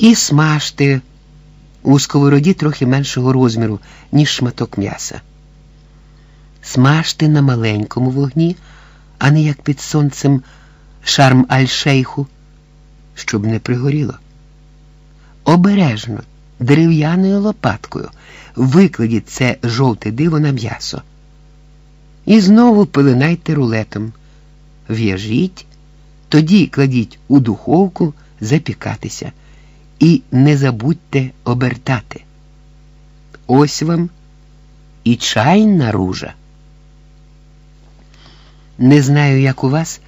і смажте у сковороді трохи меншого розміру, ніж шматок м'яса. Смажте на маленькому вогні, а не як під сонцем шарм аль-шейху, щоб не пригоріло. Обережно, дерев'яною лопаткою викладіть це жовте диво на м'ясо. І знову пеленайте рулетом. В'яжіть, тоді кладіть у духовку запікатися. І не забудьте обертати. Ось вам і чайна ружа. Не знаю, як у вас,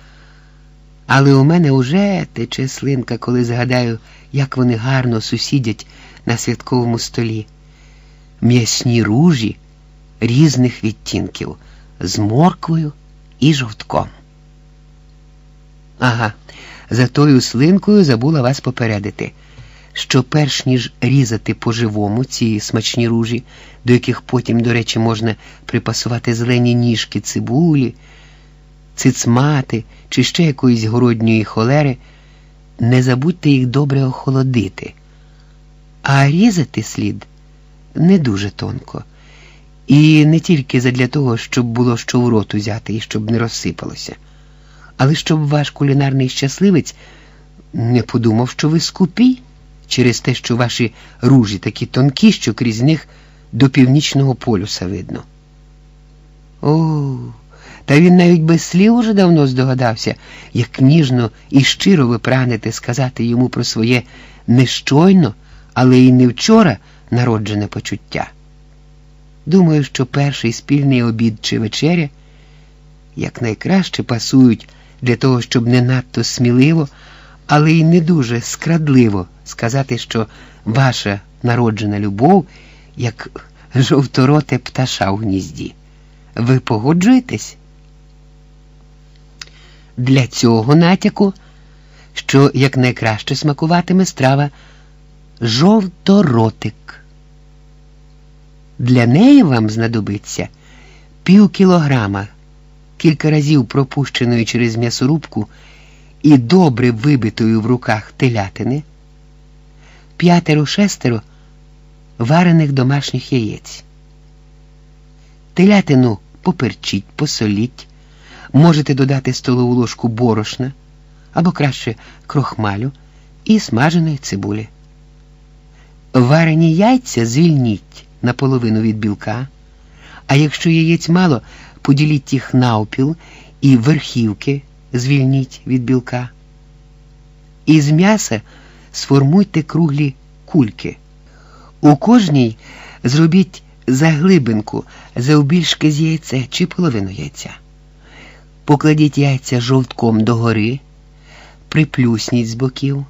але у мене уже тече слинка, коли згадаю, як вони гарно сусідять на святковому столі. М'ясні ружі різних відтінків з морквою і жовтком. Ага, за тою слинкою забула вас попередити що перш ніж різати по-живому ці смачні ружі, до яких потім, до речі, можна припасувати зелені ніжки цибулі, цицмати чи ще якоїсь городньої холери, не забудьте їх добре охолодити, а різати слід не дуже тонко. І не тільки задля того, щоб було що в рот узяти і щоб не розсипалося, але щоб ваш кулінарний щасливець не подумав, що ви скупі через те, що ваші ружі такі тонкі, що крізь них до північного полюса видно. О, та він навіть без слів уже давно здогадався, як ніжно і щиро ви прагнете сказати йому про своє нещойно, але й не вчора народжене почуття. Думаю, що перший спільний обід чи вечеря якнайкраще пасують для того, щоб не надто сміливо але й не дуже скрадливо сказати, що ваша народжена любов, як жовтороте пташа в гнізді. Ви погоджуєтесь? Для цього натяку, що якнайкраще смакуватиме страва жовторотик. Для неї вам знадобиться пів кілограма, кілька разів пропущеної через м'ясорубку і добре вибитою в руках телятини, п'ятеро-шестеро варених домашніх яєць. Телятину поперчіть, посоліть, можете додати столову ложку борошна або краще крохмалю і смаженої цибулі. Варені яйця звільніть наполовину від білка, а якщо яєць мало, поділіть їх навпіл і верхівки звільніть від білка. Із м'яса сформуйте круглі кульки. У кожній зробіть заглибинку завбільшки з яйця чи половину яйця. Покладіть яйця жовтком догори, приплюсніть з боків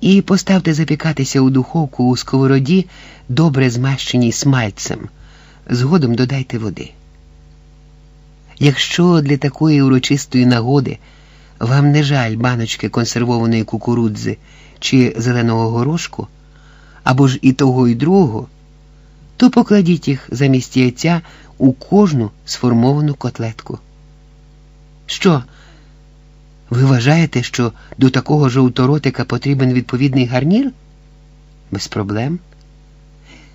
і поставте запікатися у духовку у сковороді, добре змащеній смальцем. Згодом додайте води. Якщо для такої урочистої нагоди вам не жаль баночки консервованої кукурудзи чи зеленого горошку, або ж і того, і другого, то покладіть їх замість яйця у кожну сформовану котлетку. Що? Ви вважаєте, що до такого жовторотика потрібен відповідний гарнір? Без проблем.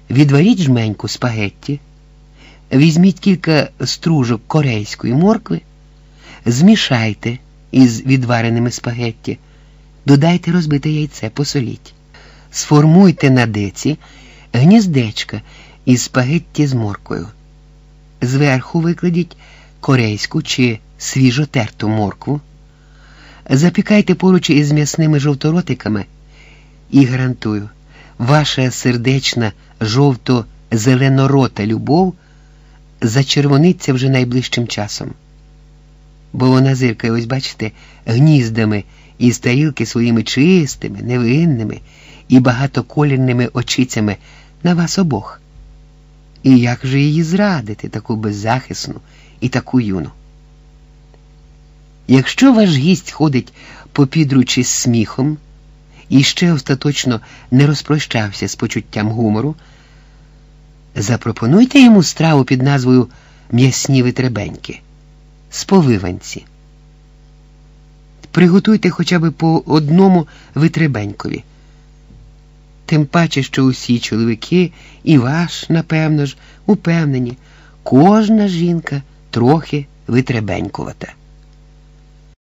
Відваріть жменьку спагетті. Візьміть кілька стружок корейської моркви, змішайте із відвареними спагетті, додайте розбите яйце, посоліть, сформуйте на деці гніздечка із спагетті з морквою. Зверху викладіть корейську чи свіжотерту моркву, запікайте поруч із м'ясними жовторотиками і гарантую, ваша сердечна жовто-зеленорота любов зачервониться вже найближчим часом. Бо вона зиркає, ось бачите, гніздами із тарілки своїми чистими, невинними і багатоколірними очицями на вас обох. І як же її зрадити, таку беззахисну і таку юну? Якщо ваш гість ходить по підручі з сміхом і ще остаточно не розпрощався з почуттям гумору, Запропонуйте йому страву під назвою м'ясні витребеньки, сповиванці. Приготуйте хоча б по одному витребенькові. Тим паче, що усі чоловіки, і ваш, напевно ж, упевнені, кожна жінка трохи витребенькувата.